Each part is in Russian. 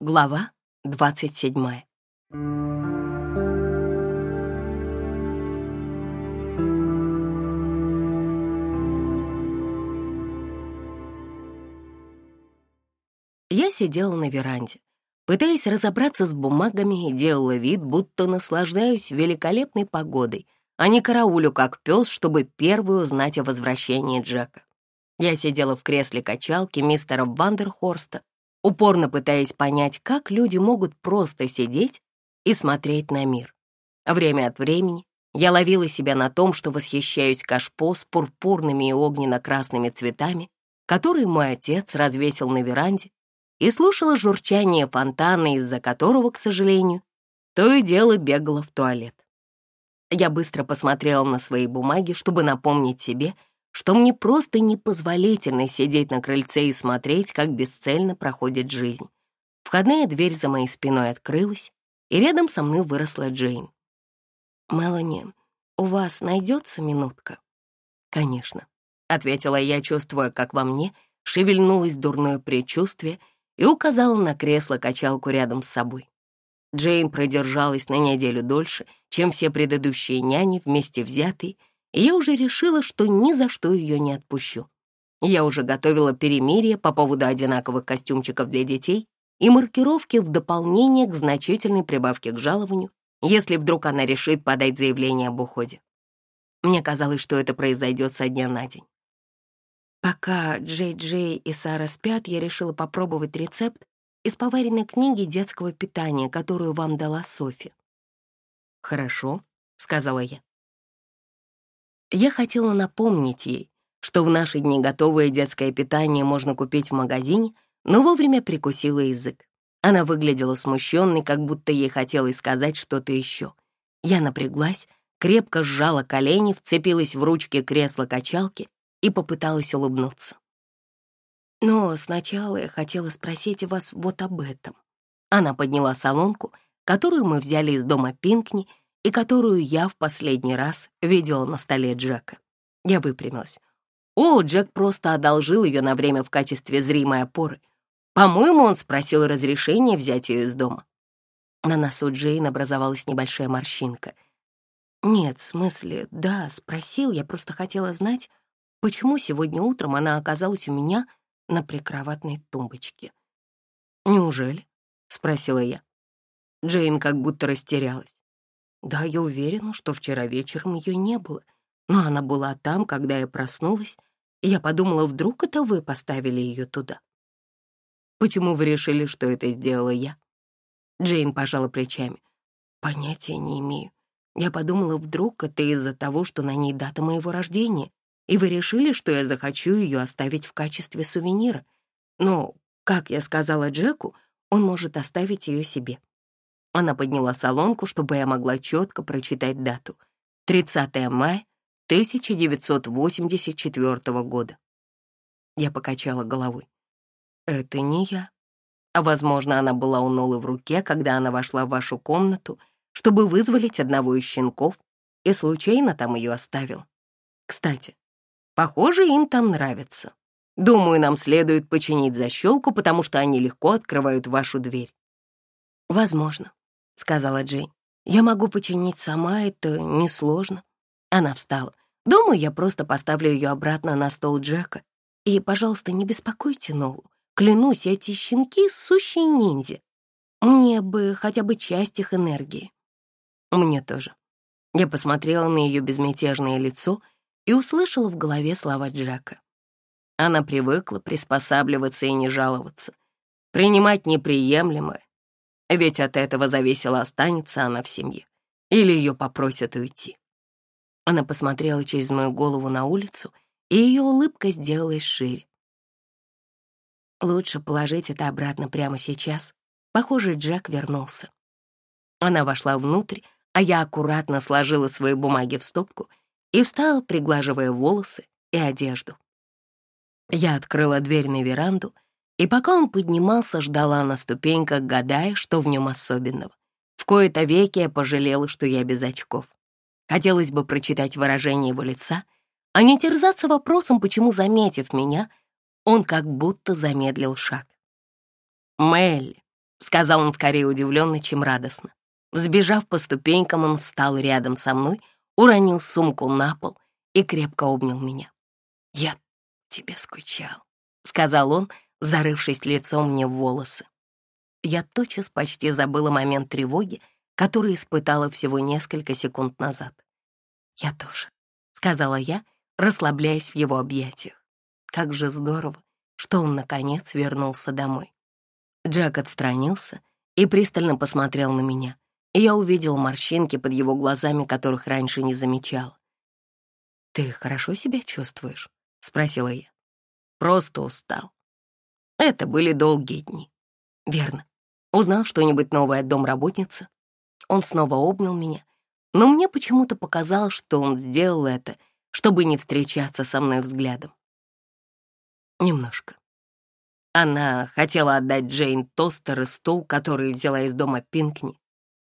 Глава 27 Я сидела на веранде, пытаясь разобраться с бумагами и делала вид, будто наслаждаюсь великолепной погодой, а не караулю как пес, чтобы первый узнать о возвращении Джека. Я сидела в кресле качалки мистера Вандерхорста, упорно пытаясь понять, как люди могут просто сидеть и смотреть на мир. Время от времени я ловила себя на том, что восхищаюсь кашпо с пурпурными и огненно-красными цветами, которые мой отец развесил на веранде, и слушала журчание фонтана, из-за которого, к сожалению, то и дело бегала в туалет. Я быстро посмотрела на свои бумаги, чтобы напомнить себе — что мне просто непозволительно сидеть на крыльце и смотреть, как бесцельно проходит жизнь. Входная дверь за моей спиной открылась, и рядом со мной выросла Джейн. «Мелани, у вас найдется минутка?» «Конечно», — ответила я, чувствуя, как во мне шевельнулось дурное предчувствие и указала на кресло-качалку рядом с собой. Джейн продержалась на неделю дольше, чем все предыдущие няни вместе взятые, я уже решила, что ни за что ее не отпущу. Я уже готовила перемирие по поводу одинаковых костюмчиков для детей и маркировки в дополнение к значительной прибавке к жалованию, если вдруг она решит подать заявление об уходе. Мне казалось, что это произойдет со дня на день. Пока Джей-Джей и Сара спят, я решила попробовать рецепт из поваренной книги детского питания, которую вам дала Софи. «Хорошо», — сказала я. Я хотела напомнить ей, что в наши дни готовое детское питание можно купить в магазине, но вовремя прикусила язык. Она выглядела смущенной, как будто ей хотелось сказать что-то еще. Я напряглась, крепко сжала колени, вцепилась в ручки кресла-качалки и попыталась улыбнуться. Но сначала я хотела спросить вас вот об этом. Она подняла солонку, которую мы взяли из дома Пинкни, и которую я в последний раз видела на столе Джека. Я выпрямилась. О, Джек просто одолжил ее на время в качестве зримой опоры. По-моему, он спросил разрешения взять ее из дома. На носу Джейн образовалась небольшая морщинка. Нет, в смысле, да, спросил, я просто хотела знать, почему сегодня утром она оказалась у меня на прикроватной тумбочке. «Неужели?» — спросила я. Джейн как будто растерялась. Да, я уверена, что вчера вечером ее не было, но она была там, когда я проснулась, и я подумала, вдруг это вы поставили ее туда. Почему вы решили, что это сделала я? Джейн пожала плечами. Понятия не имею. Я подумала, вдруг это из-за того, что на ней дата моего рождения, и вы решили, что я захочу ее оставить в качестве сувенира. Но, как я сказала Джеку, он может оставить ее себе. Она подняла солонку, чтобы я могла четко прочитать дату. 30 мая 1984 года. Я покачала головой. Это не я. А, возможно, она была у Нолы в руке, когда она вошла в вашу комнату, чтобы вызволить одного из щенков, и случайно там ее оставил. Кстати, похоже, им там нравится. Думаю, нам следует починить защелку, потому что они легко открывают вашу дверь. Возможно сказала Джейн. «Я могу починить сама, это несложно». Она встала. «Думаю, я просто поставлю ее обратно на стол Джека. И, пожалуйста, не беспокойте Нолу. Клянусь, эти щенки — сущие ниндзя. Мне бы хотя бы часть их энергии». «Мне тоже». Я посмотрела на ее безмятежное лицо и услышала в голове слова Джека. Она привыкла приспосабливаться и не жаловаться, принимать неприемлемое ведь от этого зависело, останется она в семье или ее попросят уйти. Она посмотрела через мою голову на улицу, и ее улыбка сделалась шире. Лучше положить это обратно прямо сейчас. Похоже, Джек вернулся. Она вошла внутрь, а я аккуратно сложила свои бумаги в стопку и встала, приглаживая волосы и одежду. Я открыла дверь на веранду — и пока он поднимался, ждала на ступеньках, гадая, что в нем особенного. В кои-то веки я пожалела, что я без очков. Хотелось бы прочитать выражение его лица, а не терзаться вопросом, почему, заметив меня, он как будто замедлил шаг. «Мелли», — сказал он скорее удивленно, чем радостно. Сбежав по ступенькам, он встал рядом со мной, уронил сумку на пол и крепко обнял меня. «Я тебе скучал», — сказал он, зарывшись лицом мне в волосы. Я тотчас почти забыла момент тревоги, который испытала всего несколько секунд назад. «Я тоже», — сказала я, расслабляясь в его объятиях. Как же здорово, что он, наконец, вернулся домой. Джек отстранился и пристально посмотрел на меня, и я увидел морщинки под его глазами, которых раньше не замечала. «Ты хорошо себя чувствуешь?» — спросила я. «Просто устал. Это были долгие дни». «Верно. Узнал что-нибудь новое от домработницы?» Он снова обнял меня, но мне почему-то показалось, что он сделал это, чтобы не встречаться со мной взглядом. Немножко. Она хотела отдать Джейн тостер и стул, который взяла из дома Пинкни,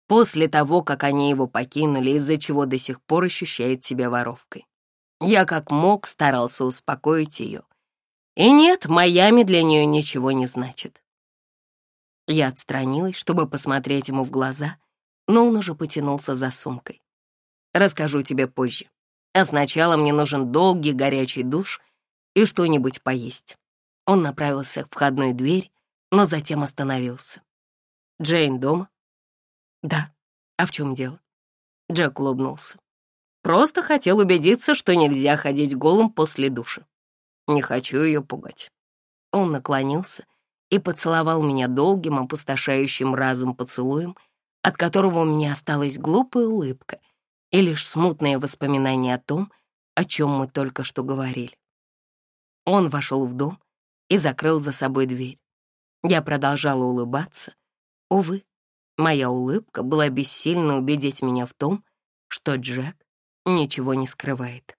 после того, как они его покинули, из-за чего до сих пор ощущает себя воровкой. Я как мог старался успокоить ее. И нет, Майами для нее ничего не значит. Я отстранилась, чтобы посмотреть ему в глаза, но он уже потянулся за сумкой. Расскажу тебе позже. А сначала мне нужен долгий горячий душ и что-нибудь поесть. Он направился к входной двери, но затем остановился. «Джейн дома?» «Да. А в чем дело?» Джек улыбнулся. «Просто хотел убедиться, что нельзя ходить голым после душа. Не хочу ее пугать». Он наклонился и поцеловал меня долгим, опустошающим разум поцелуем, от которого у меня осталась глупая улыбка и лишь смутные воспоминания о том, о чем мы только что говорили. Он вошел в дом, и закрыл за собой дверь. Я продолжала улыбаться. Увы, моя улыбка была бессильна убедить меня в том, что Джек ничего не скрывает.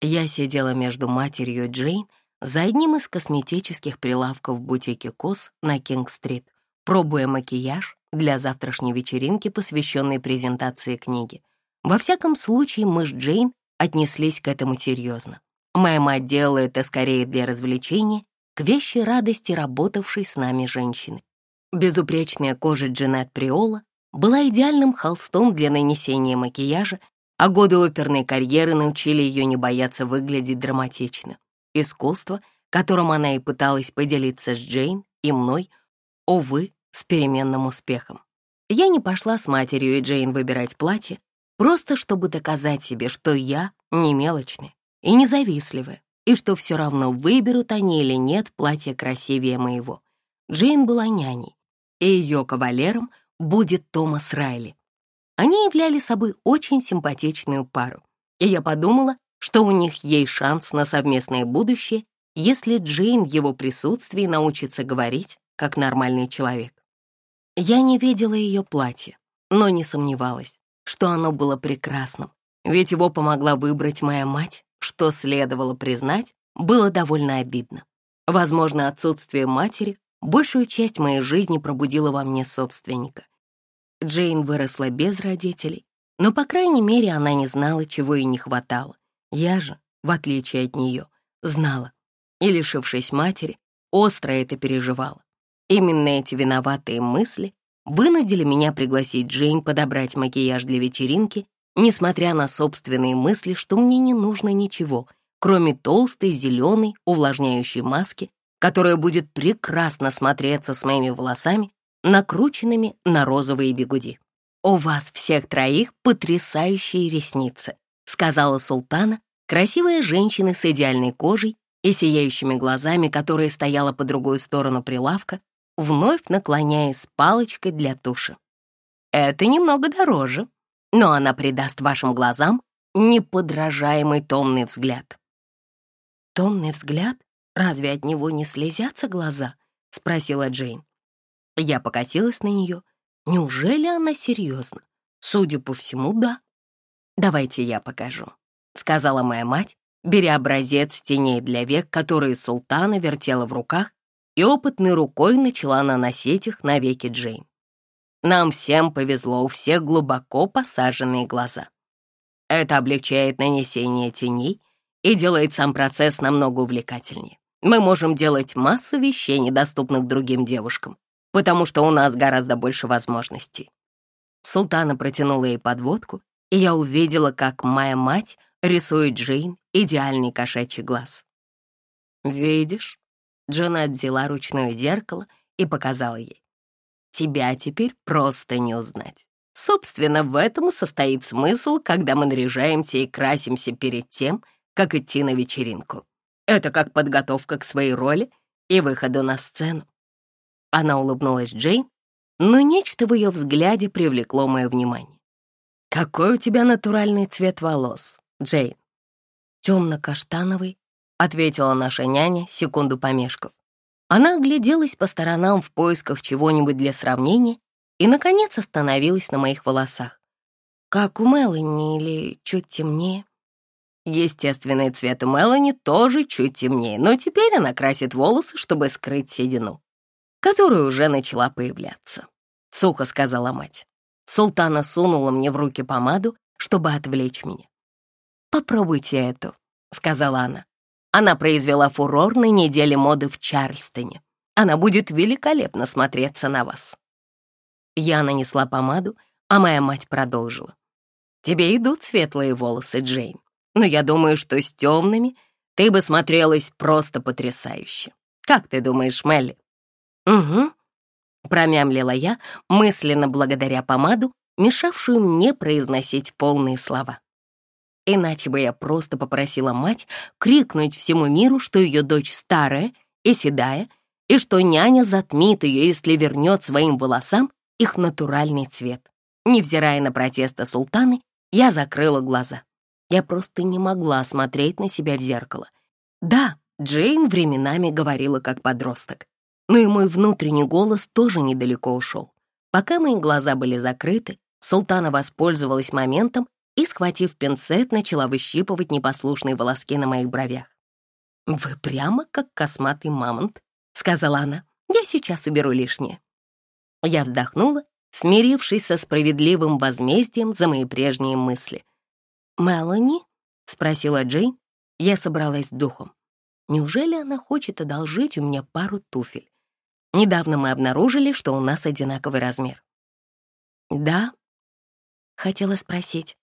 Я сидела между матерью Джейн за одним из косметических прилавков в бутике Кос на Кинг-стрит, пробуя макияж для завтрашней вечеринки, посвященной презентации книги. Во всяком случае, мы с Джейн отнеслись к этому серьезно. Моя мать делала это скорее для развлечения, к вещи радости работавшей с нами женщины. Безупречная кожа Джанет Приола была идеальным холстом для нанесения макияжа, а годы оперной карьеры научили ее не бояться выглядеть драматично. Искусство, которым она и пыталась поделиться с Джейн и мной, увы, с переменным успехом. Я не пошла с матерью и Джейн выбирать платье, просто чтобы доказать себе, что я не мелочная и независливая, и что все равно выберут они или нет платье красивее моего. Джейн была няней, и ее кавалером будет Томас Райли. Они являли собой очень симпатичную пару, и я подумала, что у них есть шанс на совместное будущее, если Джейн в его присутствии научится говорить, как нормальный человек. Я не видела ее платье, но не сомневалась, что оно было прекрасным, ведь его помогла выбрать моя мать, что следовало признать, было довольно обидно. Возможно, отсутствие матери большую часть моей жизни пробудило во мне собственника. Джейн выросла без родителей, но, по крайней мере, она не знала, чего ей не хватало. Я же, в отличие от нее, знала, и, лишившись матери, остро это переживала. Именно эти виноватые мысли вынудили меня пригласить Джейн подобрать макияж для вечеринки несмотря на собственные мысли, что мне не нужно ничего, кроме толстой зеленой увлажняющей маски, которая будет прекрасно смотреться с моими волосами, накрученными на розовые бегуди. «У вас всех троих потрясающие ресницы», сказала султана, красивая женщина с идеальной кожей и сияющими глазами, которая стояла по другую сторону прилавка, вновь наклоняясь палочкой для туши. «Это немного дороже», но она придаст вашим глазам неподражаемый томный взгляд». «Томный взгляд? Разве от него не слезятся глаза?» — спросила Джейн. Я покосилась на нее. Неужели она серьезно? Судя по всему, да. «Давайте я покажу», — сказала моя мать, беря образец теней для век, которые султана вертела в руках, и опытной рукой начала наносить их на веки Джейн. Нам всем повезло, у всех глубоко посаженные глаза. Это облегчает нанесение теней и делает сам процесс намного увлекательнее. Мы можем делать массу вещей, недоступных другим девушкам, потому что у нас гораздо больше возможностей. Султана протянула ей подводку, и я увидела, как моя мать рисует Джейн идеальный кошачий глаз. «Видишь?» Джанет взяла ручное зеркало и показала ей. «Тебя теперь просто не узнать. Собственно, в этом и состоит смысл, когда мы наряжаемся и красимся перед тем, как идти на вечеринку. Это как подготовка к своей роли и выходу на сцену». Она улыбнулась Джейн, но нечто в ее взгляде привлекло мое внимание. «Какой у тебя натуральный цвет волос, Джейн?» «Темно-каштановый», — ответила наша няня, секунду помешков. Она огляделась по сторонам в поисках чего-нибудь для сравнения и, наконец, остановилась на моих волосах. «Как у Мелани или чуть темнее?» Естественный цвет у Мелани тоже чуть темнее, но теперь она красит волосы, чтобы скрыть седину, которая уже начала появляться. Сухо сказала мать. Султана сунула мне в руки помаду, чтобы отвлечь меня. «Попробуйте эту», — сказала она. Она произвела фурор на неделе моды в Чарльстоне. Она будет великолепно смотреться на вас. Я нанесла помаду, а моя мать продолжила. Тебе идут светлые волосы, Джейн, но я думаю, что с темными ты бы смотрелась просто потрясающе. Как ты думаешь, Мелли? Угу, промямлила я, мысленно благодаря помаду, мешавшую мне произносить полные слова. Иначе бы я просто попросила мать крикнуть всему миру, что ее дочь старая и седая, и что няня затмит ее, если вернет своим волосам их натуральный цвет. Невзирая на протесты султаны, я закрыла глаза. Я просто не могла смотреть на себя в зеркало. Да, Джейн временами говорила как подросток, но и мой внутренний голос тоже недалеко ушел. Пока мои глаза были закрыты, султана воспользовалась моментом и, схватив пинцет, начала выщипывать непослушные волоски на моих бровях. «Вы прямо как косматый мамонт», — сказала она. «Я сейчас уберу лишнее». Я вздохнула, смирившись со справедливым возмездием за мои прежние мысли. «Мелани?» — спросила Джейн. Я собралась с духом. Неужели она хочет одолжить у меня пару туфель? Недавно мы обнаружили, что у нас одинаковый размер. «Да?» Хотела спросить,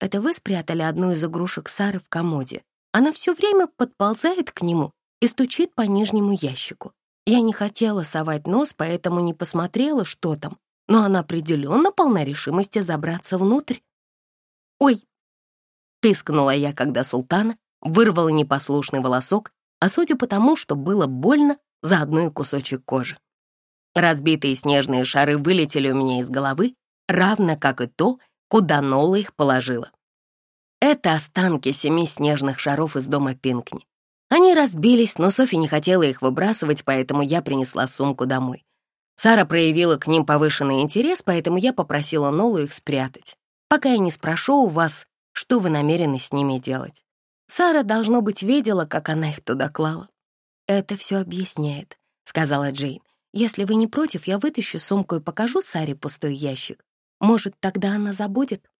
это вы спрятали одну из игрушек Сары в комоде. Она все время подползает к нему и стучит по нижнему ящику. Я не хотела совать нос, поэтому не посмотрела, что там, но она определенно полна решимости забраться внутрь. «Ой!» — пискнула я, когда султана вырвала непослушный волосок, а судя по тому, что было больно, заодно и кусочек кожи. Разбитые снежные шары вылетели у меня из головы, равно как и то, куда Нола их положила. Это останки семи снежных шаров из дома Пинкни. Они разбились, но Софи не хотела их выбрасывать, поэтому я принесла сумку домой. Сара проявила к ним повышенный интерес, поэтому я попросила Нолу их спрятать, пока я не спрошу у вас, что вы намерены с ними делать. Сара, должно быть, видела, как она их туда клала. «Это все объясняет», — сказала Джейн. «Если вы не против, я вытащу сумку и покажу Саре пустой ящик. Может, тогда она забудет?»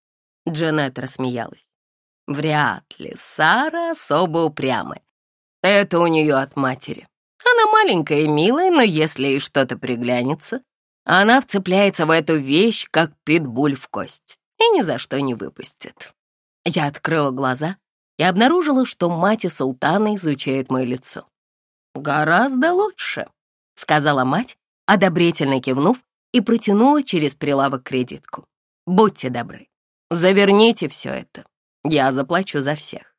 Джанет рассмеялась. «Вряд ли. Сара особо упрямая. Это у нее от матери. Она маленькая и милая, но если ей что-то приглянется, она вцепляется в эту вещь, как питбуль в кость, и ни за что не выпустит». Я открыла глаза и обнаружила, что мать и султана изучают мое лицо. «Гораздо лучше», — сказала мать, одобрительно кивнув и протянула через прилавок кредитку. «Будьте добры, заверните все это. Я заплачу за всех».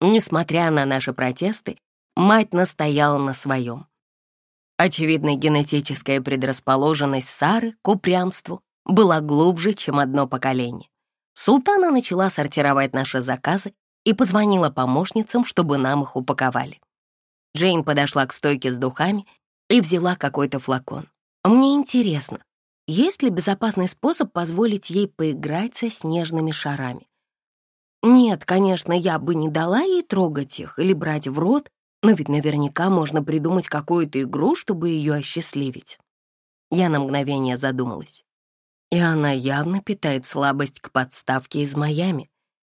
Несмотря на наши протесты, мать настояла на своем. Очевидно, генетическая предрасположенность Сары к упрямству была глубже, чем одно поколение. Султана начала сортировать наши заказы и позвонила помощницам, чтобы нам их упаковали. Джейн подошла к стойке с духами и взяла какой-то флакон. Мне интересно, есть ли безопасный способ позволить ей поиграть со снежными шарами? Нет, конечно, я бы не дала ей трогать их или брать в рот, но ведь наверняка можно придумать какую-то игру, чтобы ее осчастливить. Я на мгновение задумалась. И она явно питает слабость к подставке из Майами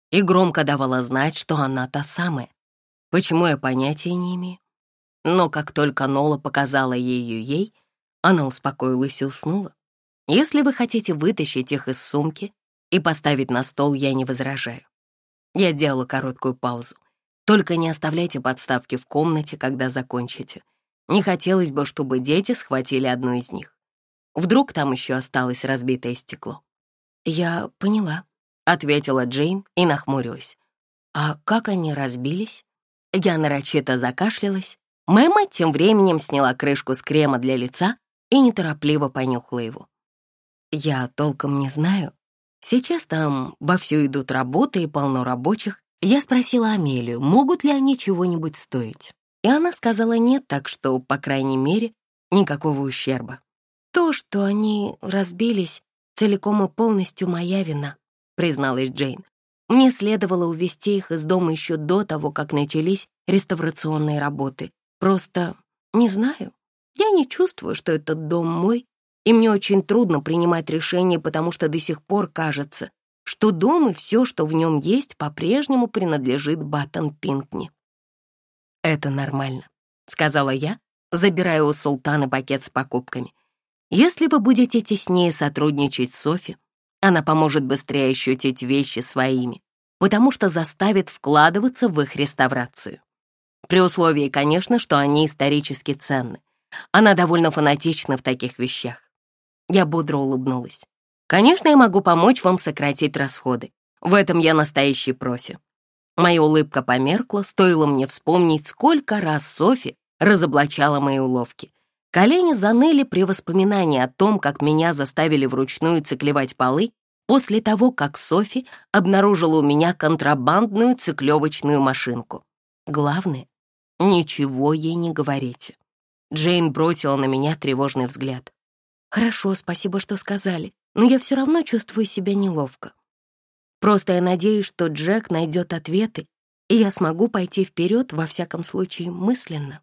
и громко давала знать, что она та самая. Почему я понятия не имею? Но как только Нола показала ее ей, она успокоилась и уснула. Если вы хотите вытащить их из сумки и поставить на стол, я не возражаю. Я сделала короткую паузу. Только не оставляйте подставки в комнате, когда закончите. Не хотелось бы, чтобы дети схватили одну из них. Вдруг там еще осталось разбитое стекло. «Я поняла», — ответила Джейн и нахмурилась. «А как они разбились?» Я нарочито закашлялась. Мэма тем временем сняла крышку с крема для лица и неторопливо понюхала его. «Я толком не знаю. Сейчас там вовсю идут работы и полно рабочих. Я спросила Амелию, могут ли они чего-нибудь стоить. И она сказала нет, так что, по крайней мере, никакого ущерба. То, что они разбились, целиком и полностью моя вина, призналась Джейн. Мне следовало увезти их из дома еще до того, как начались реставрационные работы. Просто не знаю. Я не чувствую, что этот дом мой, и мне очень трудно принимать решения, потому что до сих пор кажется, что дом и все, что в нем есть, по-прежнему принадлежит Баттон Пинкни. «Это нормально», — сказала я, забирая у султана пакет с покупками. «Если вы будете теснее сотрудничать с Софи, она поможет быстрее ощутить вещи своими, потому что заставит вкладываться в их реставрацию. При условии, конечно, что они исторически ценны. Она довольно фанатична в таких вещах. Я бодро улыбнулась. Конечно, я могу помочь вам сократить расходы. В этом я настоящий профи. Моя улыбка померкла, стоило мне вспомнить, сколько раз Софи разоблачала мои уловки. Колени заныли при воспоминании о том, как меня заставили вручную циклевать полы после того, как Софи обнаружила у меня контрабандную циклевочную машинку. Главное, ничего ей не говорите. Джейн бросила на меня тревожный взгляд. «Хорошо, спасибо, что сказали, но я все равно чувствую себя неловко. Просто я надеюсь, что Джек найдет ответы, и я смогу пойти вперед, во всяком случае, мысленно».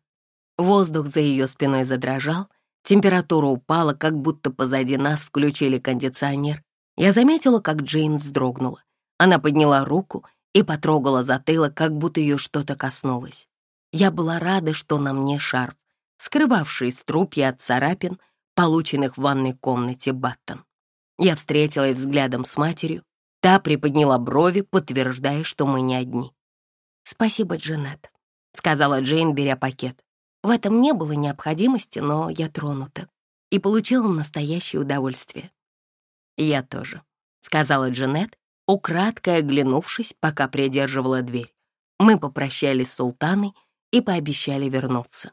Воздух за ее спиной задрожал, температура упала, как будто позади нас включили кондиционер. Я заметила, как Джейн вздрогнула. Она подняла руку и потрогала затылок, как будто ее что-то коснулось. Я была рада, что на мне шарф, скрывавший струпья от царапин, полученных в ванной комнате Баттон. Я встретилась взглядом с матерью, та приподняла брови, подтверждая, что мы не одни. «Спасибо, Джанет», — сказала Джейн, беря пакет. В этом не было необходимости, но я тронута и получила настоящее удовольствие. «Я тоже», — сказала Джанет, украдкой оглянувшись, пока придерживала дверь. Мы попрощались с султаной и пообещали вернуться.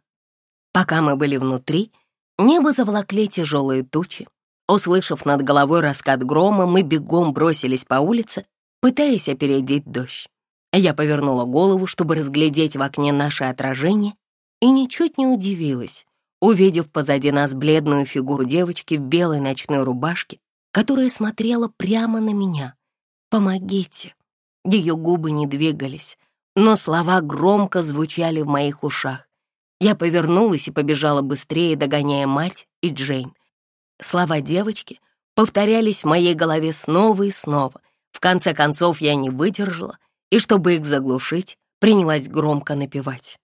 Пока мы были внутри, Небо заволокли тяжелые тучи. Услышав над головой раскат грома, мы бегом бросились по улице, пытаясь опередить дождь. Я повернула голову, чтобы разглядеть в окне наше отражение, и ничуть не удивилась, увидев позади нас бледную фигуру девочки в белой ночной рубашке, которая смотрела прямо на меня. «Помогите!» Ее губы не двигались, но слова громко звучали в моих ушах. Я повернулась и побежала быстрее, догоняя мать и Джейн. Слова девочки повторялись в моей голове снова и снова. В конце концов я не выдержала, и чтобы их заглушить, принялась громко напевать.